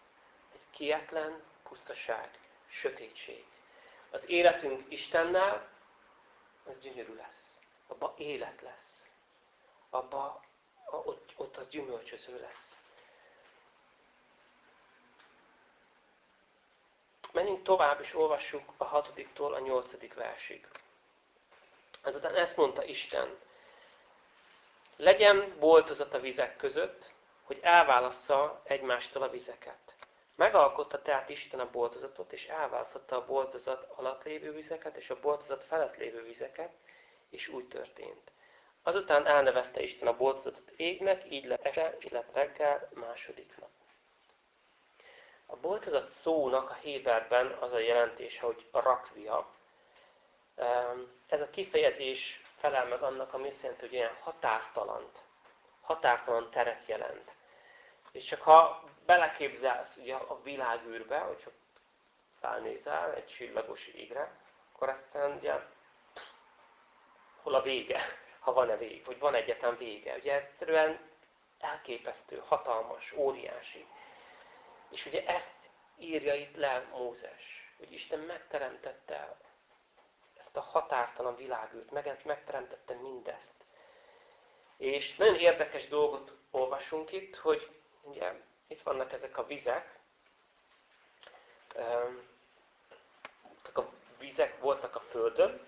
Egy kietlen pusztaság, sötétség. Az életünk Istennel, az gyönyörű lesz. Abba élet lesz. Abba, ott, ott az gyümölcsöző lesz. Menjünk tovább, és olvassuk a hatodiktól a nyolcadik versig. Azután ezt mondta Isten. Legyen boltozat a vizek között, hogy elválassza egymástól a vizeket. Megalkotta tehát Isten a boltozatot, és elválasztotta a boltozat alatt lévő vizeket, és a boltozat felett lévő vizeket, és úgy történt. Azután elnevezte Isten a boltozatot égnek, így lett és lett reggel második nap. A boltozat szónak a héberben az a jelentése, hogy rakvia. Ez a kifejezés felel meg annak, ami azt hogy ilyen határtalant, határtalan teret jelent. És csak ha beleképzelsz ugye, a világűrbe, hogyha felnézel egy csillagos égre, akkor aztán ugye, hol a vége, ha van-e vég, hogy van egyetem vége. Ugye egyszerűen elképesztő, hatalmas, óriási. És ugye ezt írja itt le Mózes, hogy Isten megteremtette ezt a határtalan világűrt, megteremtette mindezt. És nagyon érdekes dolgot olvasunk itt, hogy ugye itt vannak ezek a vizek, a vizek voltak a Földön,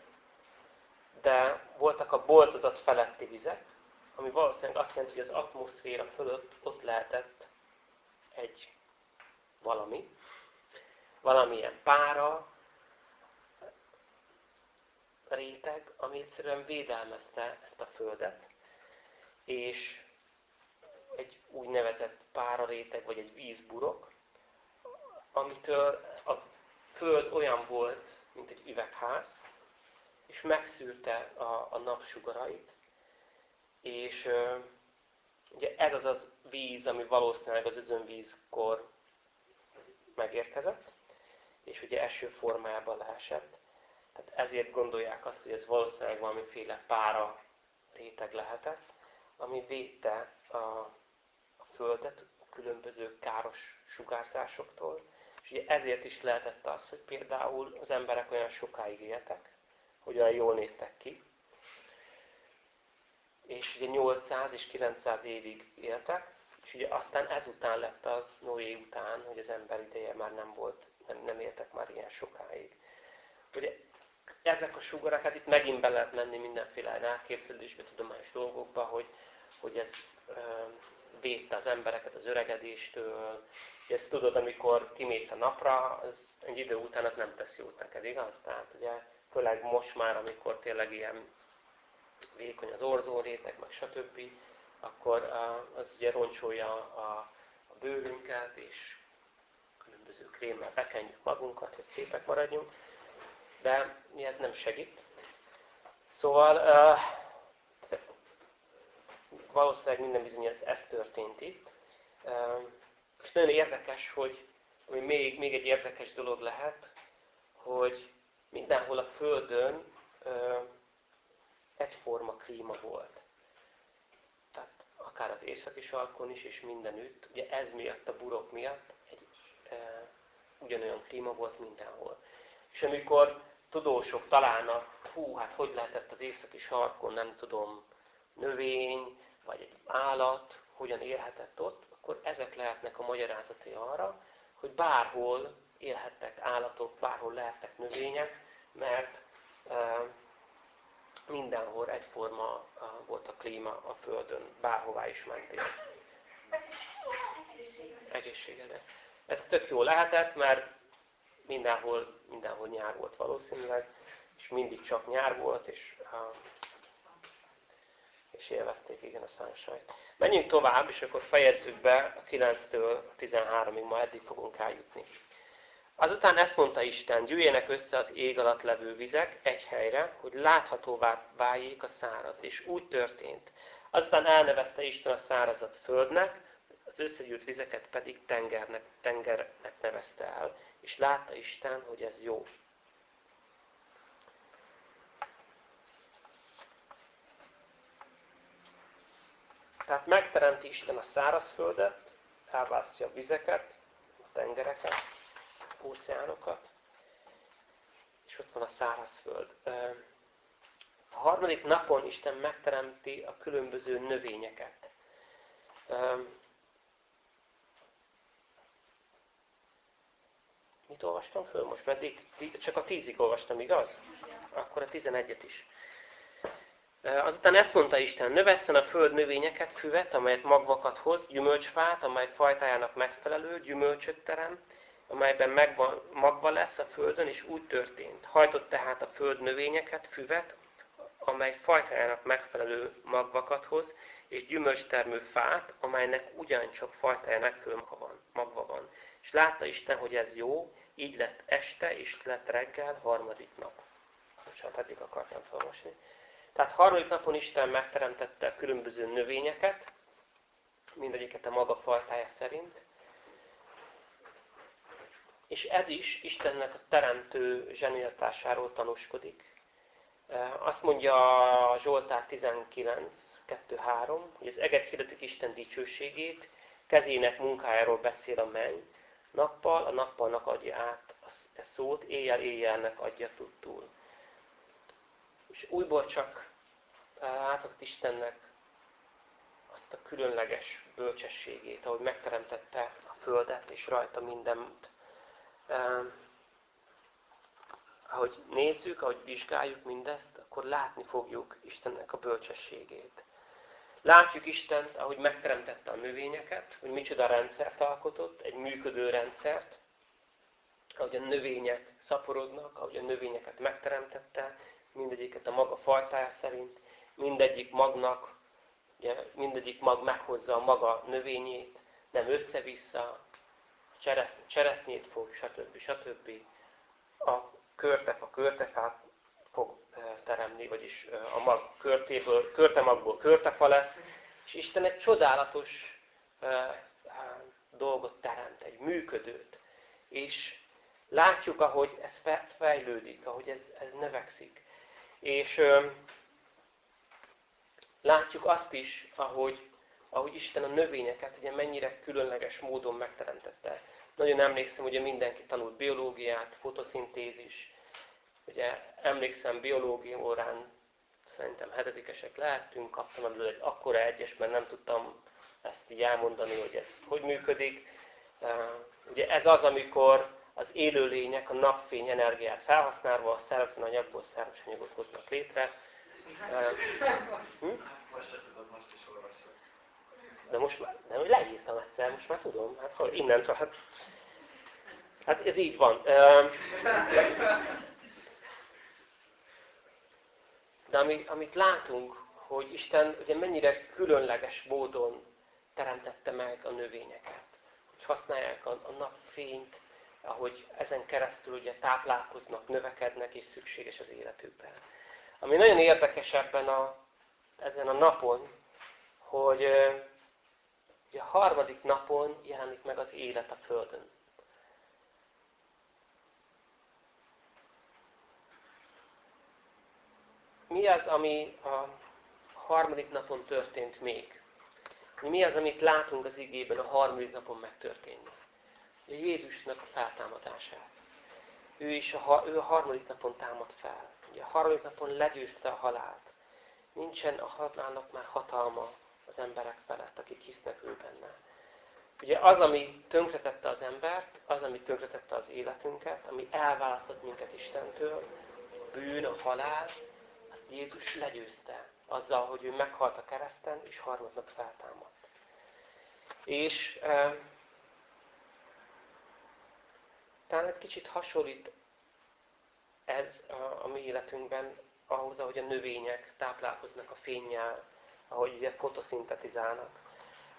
de voltak a boltozat feletti vizek, ami valószínűleg azt jelenti, hogy az atmoszféra fölött ott lehetett egy valami, valamilyen pára, réteg, ami egyszerűen védelmezte ezt a földet, és egy úgynevezett pára réteg, vagy egy vízburok, amitől a föld olyan volt, mint egy üvegház, és megszűrte a, a napsugarait, és ugye ez az az víz, ami valószínűleg az özönvízkor megérkezett, és ugye eső formájában leesett. Tehát ezért gondolják azt, hogy ez valószínűleg valamiféle pára réteg lehetett, ami védte a, a Földet a különböző káros sugárzásoktól, és ugye ezért is lehetett az, hogy például az emberek olyan sokáig éltek, hogy olyan jól néztek ki, és ugye 800 és 900 évig éltek, és ugye aztán ezután lett az, Noé után, hogy az ember ideje már nem volt, nem, nem éltek már ilyen sokáig. Ugye ezek a sugarak, hát itt megint be lehet menni mindenféle elképzelésbe, tudományos dolgokba, hogy, hogy ez védte az embereket az öregedéstől. Ezt tudod, amikor kimész a napra, az egy idő után az nem tesz jót neked, igaz? Tehát ugye, főleg most már, amikor tényleg ilyen vékony az orzóréteg, meg stb., akkor az ugye roncsolja a, bőrünket, és különböző krémmel bekenjük magunkat, hogy szépek maradjunk, de ez nem segít. Szóval valószínűleg minden bizony ez, ez történt itt. És nagyon érdekes, hogy ami még, még egy érdekes dolog lehet, hogy mindenhol a Földön egyforma klíma volt. Akár az északi sarkon is, és mindenütt. Ugye ez miatt, a burok miatt egy e, ugyanolyan klíma volt mindenhol. És amikor tudósok találnak, hú, hát hogy lehetett az északi sarkon, nem tudom, növény, vagy egy állat, hogyan élhetett ott, akkor ezek lehetnek a magyarázatai arra, hogy bárhol élhettek állatok, bárhol lehettek növények, mert e, mindenhol egyforma volt a klíma a Földön, bárhová is mentél. Egészségedre. Ez tök jó lehetett, mert mindenhol, mindenhol nyár volt valószínűleg, és mindig csak nyár volt, és, és élvezték igen a sunshine Menjünk tovább, és akkor fejezzük be a 9-től 13-ig, ma eddig fogunk eljutni. Azután ezt mondta Isten, gyűjjenek össze az ég alatt levő vizek egy helyre, hogy láthatóvá váljék a száraz. És úgy történt. Azután elnevezte Isten a szárazat földnek, az összegyűjt vizeket pedig tengernek, tengernek nevezte el. És látta Isten, hogy ez jó. Tehát megteremti Isten a szárazföldet, elválasztja a vizeket, a tengereket, az óceánokat, és ott van a szárazföld. A harmadik napon Isten megteremti a különböző növényeket. Mit olvastam föl most? Meddig? Csak a tízig olvastam, igaz? Akkor a tizenegyet is. Azután ezt mondta Isten, növesszen a föld növényeket, füvet, amelyet magvakat hoz, gyümölcsfát, amely fajtájának megfelelő, gyümölcsöt terem, amelyben megvan, magva lesz a földön, és úgy történt. Hajtott tehát a föld növényeket, füvet, amely fajtájának megfelelő magvakat hoz, és gyümölcstermő fát, amelynek ugyancsak fajtájának megfelelő magva van. És látta Isten, hogy ez jó, így lett este, és lett reggel, harmadik nap. Bocsánat, eddig akartam felolvasni. Tehát harmadik napon Isten megteremtette a különböző növényeket, mindegyiket a maga fajtája szerint, és ez is Istennek a teremtő zsenialitásáról tanúskodik. Azt mondja Zsoltár 19, 2-3, hogy az egek hirdetik Isten dicsőségét, kezének munkájáról beszél a menny, nappal a nappalnak adja át a szót, éjjel-éjjelnek adja tudtul. És újból csak átadott Istennek azt a különleges bölcsességét, ahogy megteremtette a Földet, és rajta mindent ahogy nézzük, ahogy vizsgáljuk mindezt, akkor látni fogjuk Istennek a bölcsességét. Látjuk Istent, ahogy megteremtette a növényeket, hogy micsoda rendszert alkotott, egy működő rendszert, ahogy a növények szaporodnak, ahogy a növényeket megteremtette, mindegyiket a maga fajtája szerint, mindegyik magnak, ugye, mindegyik mag meghozza a maga növényét, nem össze-vissza, cseresznyét fog, stb. stb. A körtefa körtefát fog teremni, vagyis a mag körtéből, körtemagból körtefa lesz, és Isten egy csodálatos dolgot teremt, egy működőt. És látjuk, ahogy ez fejlődik, ahogy ez, ez növekszik. És látjuk azt is, ahogy ahogy Isten a növényeket ugye mennyire különleges módon megteremtette. Nagyon emlékszem, ugye mindenki tanult biológiát, fotoszintézis. Ugye emlékszem biológia órán, szerintem hetedikesek lehettünk, kaptam ebből egy akkora egyes, mert nem tudtam ezt így elmondani, hogy ez hogy működik. Ugye ez az, amikor az élőlények a napfény energiát felhasználva a szervetlen anyagból szerves anyagot hoznak létre. Hm? Most se tudod, most is olvasok. De most már, nem, leírtam egyszer, most már tudom. Hát hol, innentől, hát, hát ez így van. De ami, amit látunk, hogy Isten ugye mennyire különleges módon teremtette meg a növényeket. Hogy használják a, a napfényt, ahogy ezen keresztül ugye táplálkoznak, növekednek, és szükséges az életükben. Ami nagyon érdekes ebben a, ezen a napon, hogy ugye a harmadik napon jelenik meg az élet a Földön. Mi az, ami a harmadik napon történt még? Mi az, amit látunk az igében a harmadik napon megtörténni? Jézusnak a feltámadását. Ő is a, ő a harmadik napon támad fel. Ugye a harmadik napon legyőzte a halált. Nincsen a halálnak már hatalma az emberek felett, akik hisznek ő benne. Ugye az, ami tönkretette az embert, az, ami tönkretette az életünket, ami elválasztott minket Istentől, a bűn, a halál, azt Jézus legyőzte azzal, hogy ő meghalt a kereszten, és harmadnap feltámadt. És e, talán egy kicsit hasonlít ez a, a mi életünkben ahhoz, ahogy a növények táplálkoznak a fénnyel, ahogy ugye fotoszintetizálnak.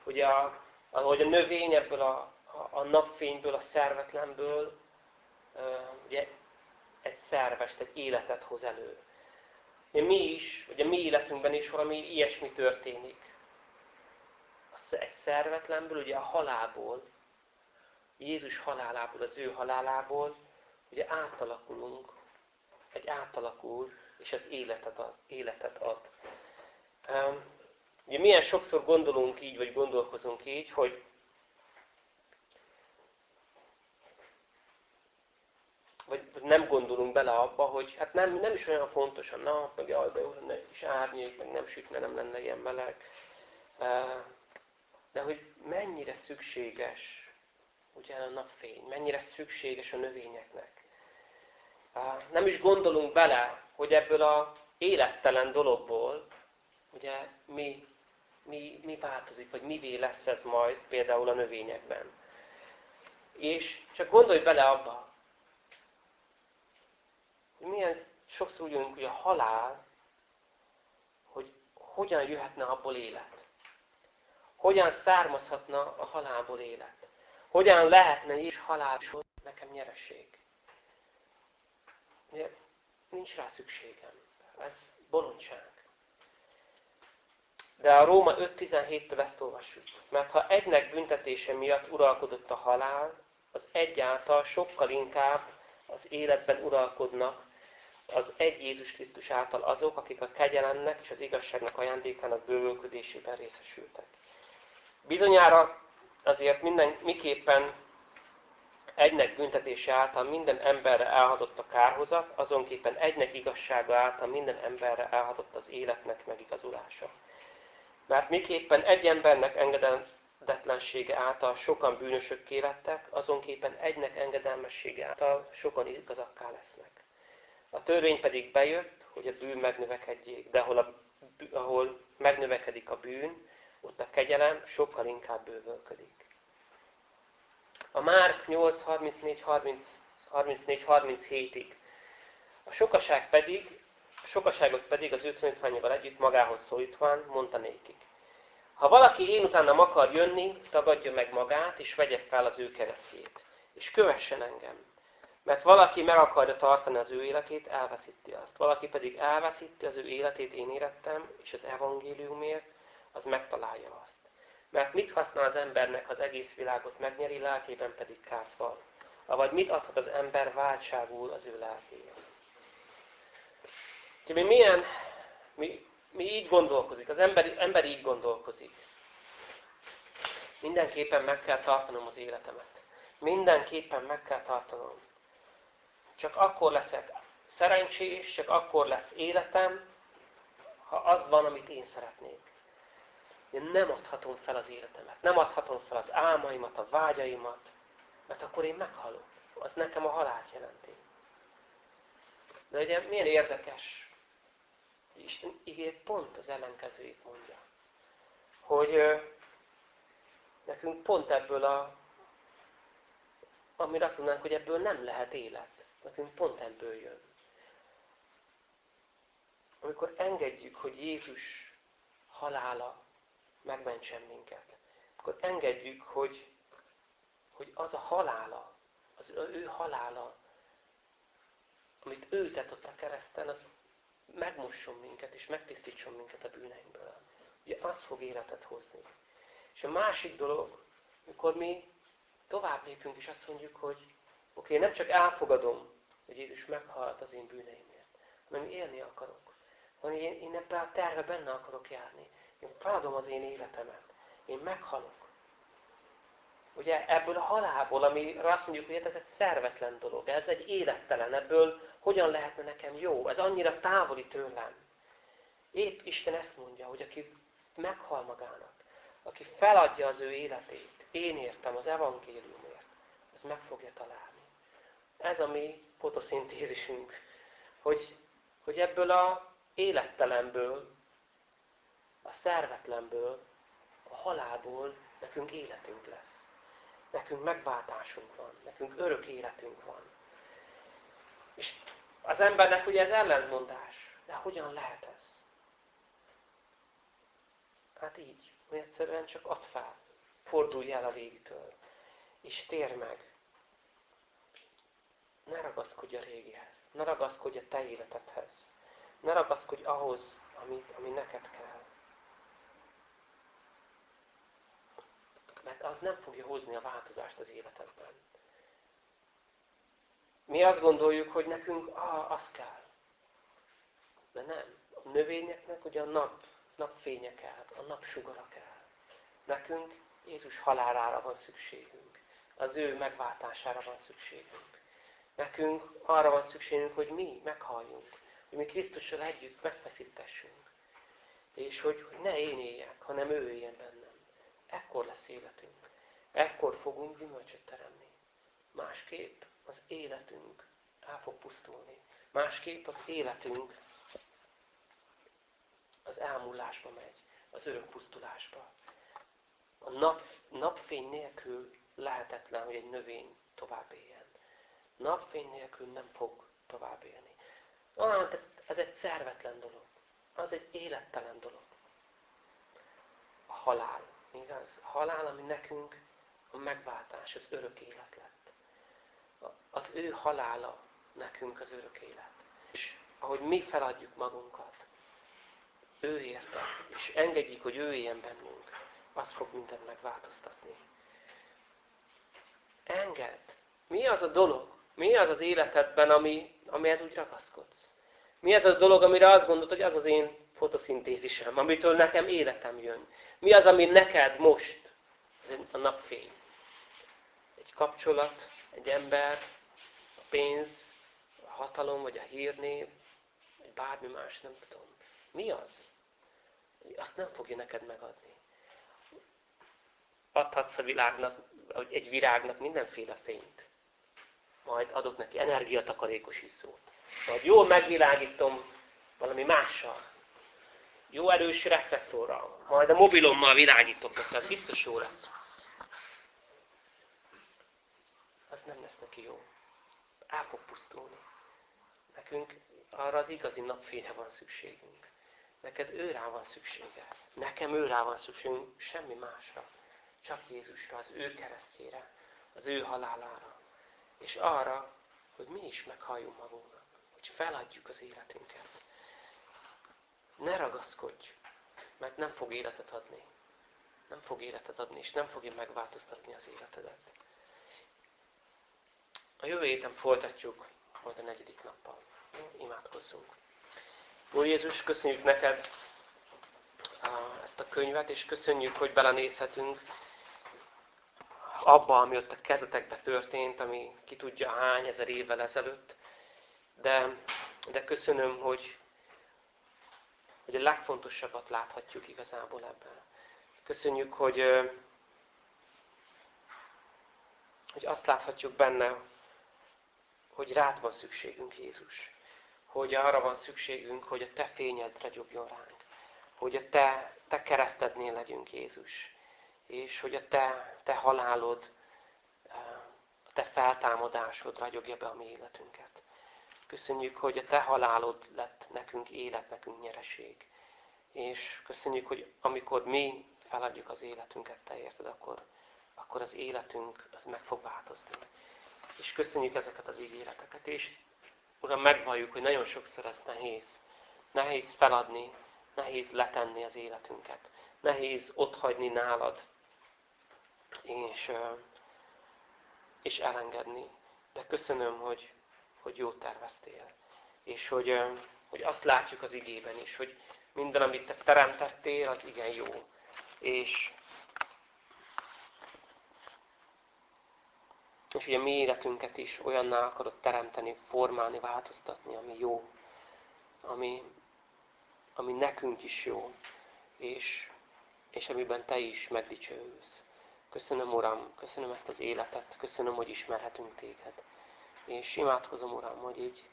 Ugye a, ahogy a növény ebből a, a, a napfényből, a szervetlenből ugye egy szervest, egy életet hoz elő. Mi is, ugye mi életünkben is valami ilyesmi történik egy szervetlenből, ugye a halálból, Jézus halálából, az ő halálából, ugye átalakulunk, egy átalakul, és az életet ad. Életet ad. Ugye milyen sokszor gondolunk így, vagy gondolkozunk így, hogy vagy nem gondolunk bele abba, hogy hát nem, nem is olyan fontos a nap, meg jaj, de jó lenne kis árnyék, meg nem sütne, nem lenne ilyen meleg de hogy mennyire szükséges ugye a napfény, mennyire szükséges a növényeknek. Nem is gondolunk bele, hogy ebből a élettelen dologból ugye mi, mi, mi változik, vagy mivé lesz ez majd például a növényekben. És csak gondolj bele abba, hogy milyen sokszor úgy hogy a halál, hogy hogyan jöhetne abból élet. Hogyan származhatna a halálból élet? Hogyan lehetne is halál, és nekem nyereség? Nincs rá szükségem. Ez bolondság. De a Róma 5.17-től ezt olvassuk. Mert ha egynek büntetése miatt uralkodott a halál, az egyáltal sokkal inkább az életben uralkodnak az egy Jézus Krisztus által azok, akik a kegyelemnek és az igazságnak ajándékának bővölködésében részesültek. Bizonyára azért minden, miképpen egynek büntetése által minden emberre elhatott a kárhozat, azonképpen egynek igazsága által minden emberre elhatott az életnek megigazulása. Mert miképpen egy embernek engedetlensége által sokan bűnösök lettek, azonképpen egynek engedelmessége által sokan igazakká lesznek. A törvény pedig bejött, hogy a bűn megnövekedjék, de ahol, a, ahol megnövekedik a bűn, ott a kegyelem sokkal inkább bővölködik. A Márk 8, 34, 30, 34, 37-ig. A sokaság pedig, a sokaságot pedig az ő tanítványával együtt magához szólítván mondta nékik. Ha valaki én utánam akar jönni, tagadja meg magát, és vegye fel az ő keresztjét, és kövessen engem. Mert valaki meg akarja tartani az ő életét, elveszíti azt. Valaki pedig elveszíti az ő életét, én érettem, és az evangéliumért, az megtalálja azt. Mert mit használ az embernek, az egész világot megnyeri, lelkében pedig kárt val? Avagy mit adhat az ember váltságul az ő lelkéje? mi milyen, mi, mi így gondolkozik, az ember, ember így gondolkozik. Mindenképpen meg kell tartanom az életemet. mindenképpen meg kell tartanom. Csak akkor leszek szerencsés, csak akkor lesz életem, ha az van, amit én szeretnék. Én nem adhatom fel az életemet, nem adhatom fel az álmaimat, a vágyaimat, mert akkor én meghalok. Az nekem a halált jelenti. De ugye milyen érdekes, Isten igé pont az ellenkezőjét mondja. Hogy nekünk pont ebből a, amire azt mondanánk, hogy ebből nem lehet élet. Nekünk pont ebből jön. Amikor engedjük, hogy Jézus halála megmentsen minket, akkor engedjük, hogy, hogy az a halála, az ő halála, amit ő tett ott a kereszten, az megmosson minket, és megtisztítson minket a bűneinkből. Ugye az fog életet hozni. És a másik dolog, amikor mi tovább lépünk, és azt mondjuk, hogy oké, okay, nem csak elfogadom, hogy Jézus meghalt az én bűneimért, hanem élni akarok. Hanem én, én ebben a terve benne akarok járni. Én feladom az én életemet. Én meghalok. Ugye ebből a halálból, amire azt mondjuk, hogy hát ez egy szervetlen dolog, ez egy élettelen, ebből hogyan lehetne nekem jó, ez annyira távoli tőlem. Épp Isten ezt mondja, hogy aki meghal magának, aki feladja az ő életét, én értem az evangéliumért, az meg fogja találni. Ez a mi fotoszintézisünk, hogy, hogy ebből a élettelenből, a szervetlenből, a halálból nekünk életünk lesz. Nekünk megváltásunk van, nekünk örök életünk van. És az embernek ugye ez ellentmondás. De hogyan lehet ez? Hát így, hogy egyszerűen csak add fel, fordulj el a régitől, és tér meg. Ne ragaszkodj a régihez, ne ragaszkodj a te életedhez, ne ragaszkodj ahhoz, amit, ami neked kell. Mert az nem fogja hozni a változást az életedben. Mi azt gondoljuk, hogy nekünk ah, az kell. De nem. A növényeknek ugye a nap, napfénye kell, a napsugara kell. Nekünk Jézus halálára van szükségünk. Az ő megváltására van szükségünk. Nekünk arra van szükségünk, hogy mi meghalljunk. Hogy mi Krisztussal együtt megfeszítessünk. És hogy, hogy ne én éljek, hanem ő éljen bennem. Ekkor lesz életünk. Ekkor fogunk gyümölcsöt teremni. Másképp az életünk el fog pusztulni. Másképp az életünk az elmúlásba megy, az örök pusztulásba. A nap, napfény nélkül lehetetlen, hogy egy növény tovább éljen. Napfény nélkül nem fog tovább élni. Ah, ez egy szervetlen dolog. Az egy élettelen dolog. A halál. Igaz? Halál, ami nekünk a megváltás, az örök élet lett. Az ő halála nekünk az örök élet. És ahogy mi feladjuk magunkat, ő érte, és engedjük, hogy ő éljen bennünk, az fog mindent megváltoztatni. Engedd! Mi az a dolog? Mi az az életedben, ami, amihez úgy ragaszkodsz? Mi az a dolog, amire azt gondolod, hogy az az én fotoszintézisem, amitől nekem életem jön? Mi az, ami neked most az a napfény? Egy kapcsolat, egy ember, a pénz, a hatalom, vagy a hírnév, vagy bármi más, nem tudom. Mi az? Azt nem fogja neked megadni. Adhatsz a világnak, egy virágnak mindenféle fényt. Majd adok neki energiatakarékos iszót. Vagy jól megvilágítom valami mással. Jó erős reflektorral. Majd a mobilommal világítok az biztos jó lesz. Az nem lesz neki jó. El fog pusztulni. Nekünk arra az igazi napfényre van szükségünk. Neked őrá van szüksége. Nekem őrá van szükségünk, semmi másra. Csak Jézusra, az ő keresztjére, az ő halálára. És arra, hogy mi is meghalljunk magunknak. Hogy feladjuk az életünket. Ne ragaszkodj, mert nem fog életet adni. Nem fog életet adni, és nem fogja megváltoztatni az életedet. A jövő héten folytatjuk majd a negyedik nappal. Imádkozzunk. Úr Jézus, köszönjük neked ezt a könyvet, és köszönjük, hogy belenézhetünk abba, ami ott a kezdetekben történt, ami ki tudja hány ezer évvel ezelőtt. De, de köszönöm, hogy, hogy a legfontosabbat láthatjuk igazából ebben. Köszönjük, hogy, hogy azt láthatjuk benne, hogy rád van szükségünk, Jézus. Hogy arra van szükségünk, hogy a Te fényed ragyogjon ránk. Hogy a Te, te keresztednél legyünk, Jézus. És hogy a Te, te halálod, a Te feltámadásod ragyogja be a mi életünket. Köszönjük, hogy a Te halálod lett nekünk élet, nekünk nyereség. És köszönjük, hogy amikor mi feladjuk az életünket, Te érted, akkor, akkor az életünk az meg fog változni. És köszönjük ezeket az ígéreteket. És Uram, megvalljuk, hogy nagyon sokszor ez nehéz. Nehéz feladni, nehéz letenni az életünket. Nehéz otthagyni nálad, és, és elengedni. De köszönöm, hogy, hogy jót terveztél. És hogy, hogy azt látjuk az igében is, hogy minden, amit te teremtettél, az igen jó. És, és ugye mi életünket is olyanná akarod teremteni, formálni, változtatni, ami jó. Ami, ami nekünk is jó. És, és amiben te is megdicsőülsz. Köszönöm, Uram, köszönöm ezt az életet, köszönöm, hogy ismerhetünk téged. És imádkozom, Uram, hogy így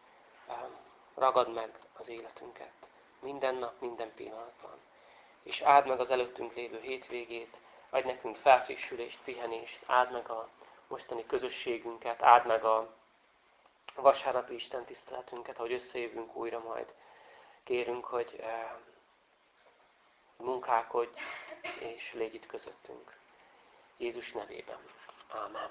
ragad meg az életünket. Minden nap, minden pillanatban. És áld meg az előttünk lévő hétvégét, adj nekünk felfrissülést, pihenést, áld meg a mostani közösségünket, áld meg a vasárnapi Isten tiszteletünket, ahogy összejövünk újra majd. Kérünk, hogy munkálkodj, és légy itt közöttünk. Jézus nevében. Amen.